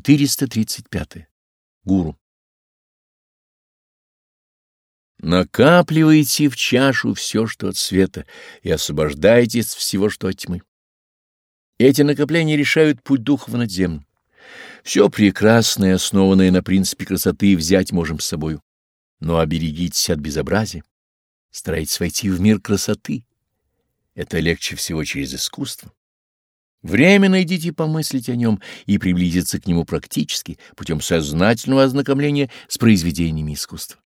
435. Гуру. Накапливайте в чашу все, что от света, и освобождайтесь всего, что от тьмы. Эти накопления решают путь духа в надземном. Все прекрасное, основанное на принципе красоты, взять можем с собою. Но оберегитесь от безобразия. Старайтесь войти в мир красоты. Это легче всего через искусство. Время найдите помыслить о нем и приблизиться к нему практически, путем сознательного ознакомления с произведениями искусства.